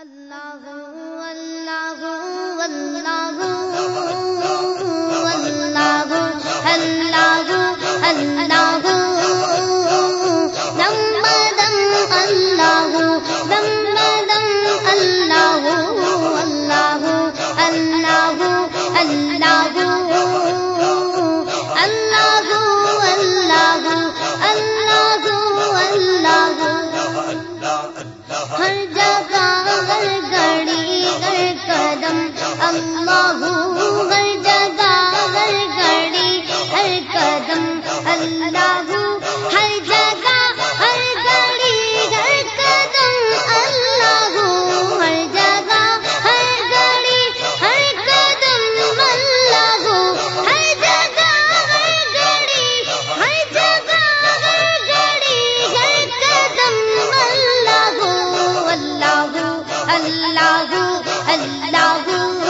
اللہ اللہ اللہ ہر قدم، اللہ ہر جگہ، ہر گھڑی، ہر قدم، اللہ ہر جگہ، ہر گھڑی، ہر قدم، اللہ ہر جگہ، ہر گھڑی، ہر جگہ، ہر گھڑی، ہر قدم، اللہ اللہ اللہ اللہ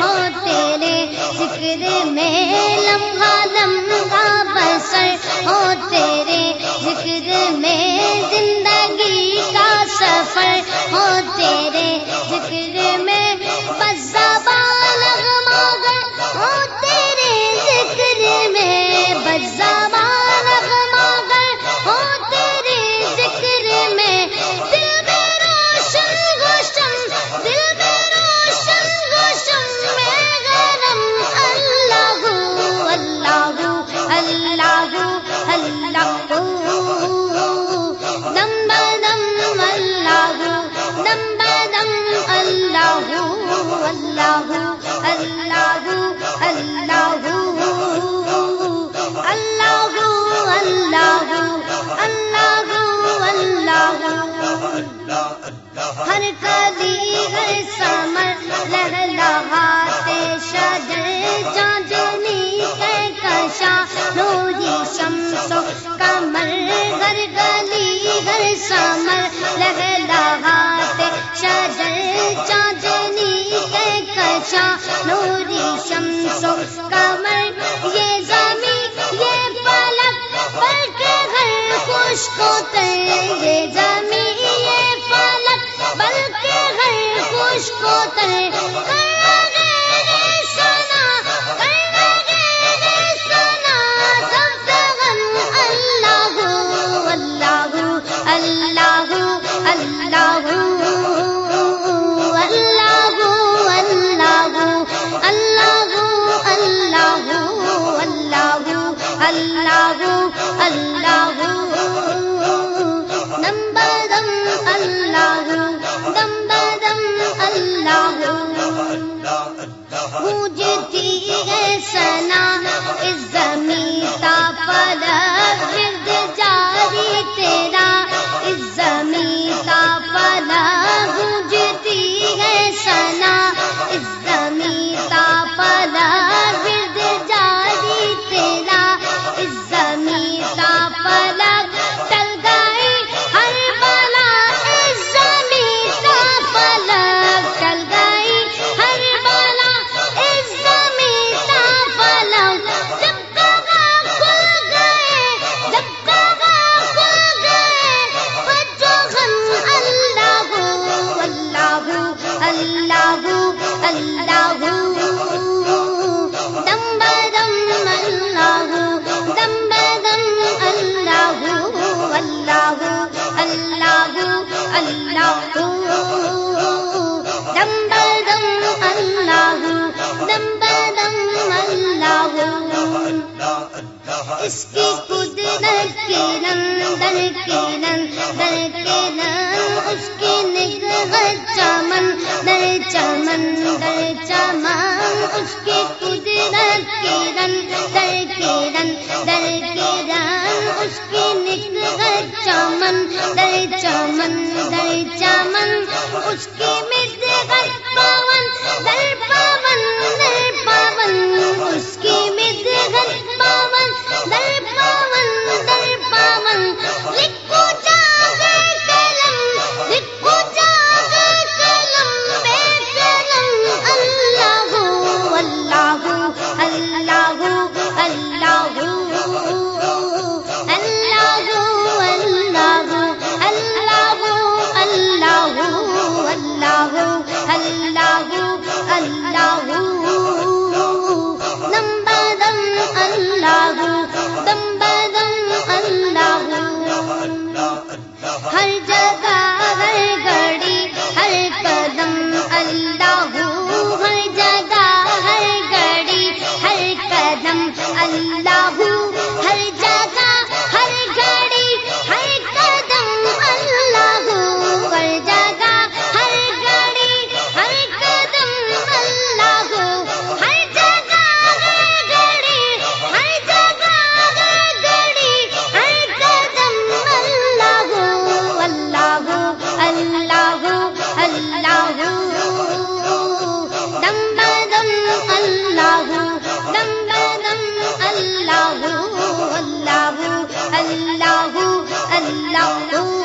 ہو تیرے ذکر میں لمبا لمبا بسر ہو تیرے ذکر میں ہر کلی ہر سمر لہ لہاتے شجر چاندنی کے کشا نوری شمس کمر ہر گلی ہر سمر لہ لہاتے شجر چاندنی کے کشا نوری شمس کمر یہ زمین یہ پلک پر کے گھر خوش کو یہ کو تر گونجتی ہے سنا اس زمین کا پلک اس کی رنگ در رنگ در رنگ اس کی چمن در چمن در چمن، اس کی قدرت کے رنگ در رنگ در رنگ اس کی در در اس کی مد اللہ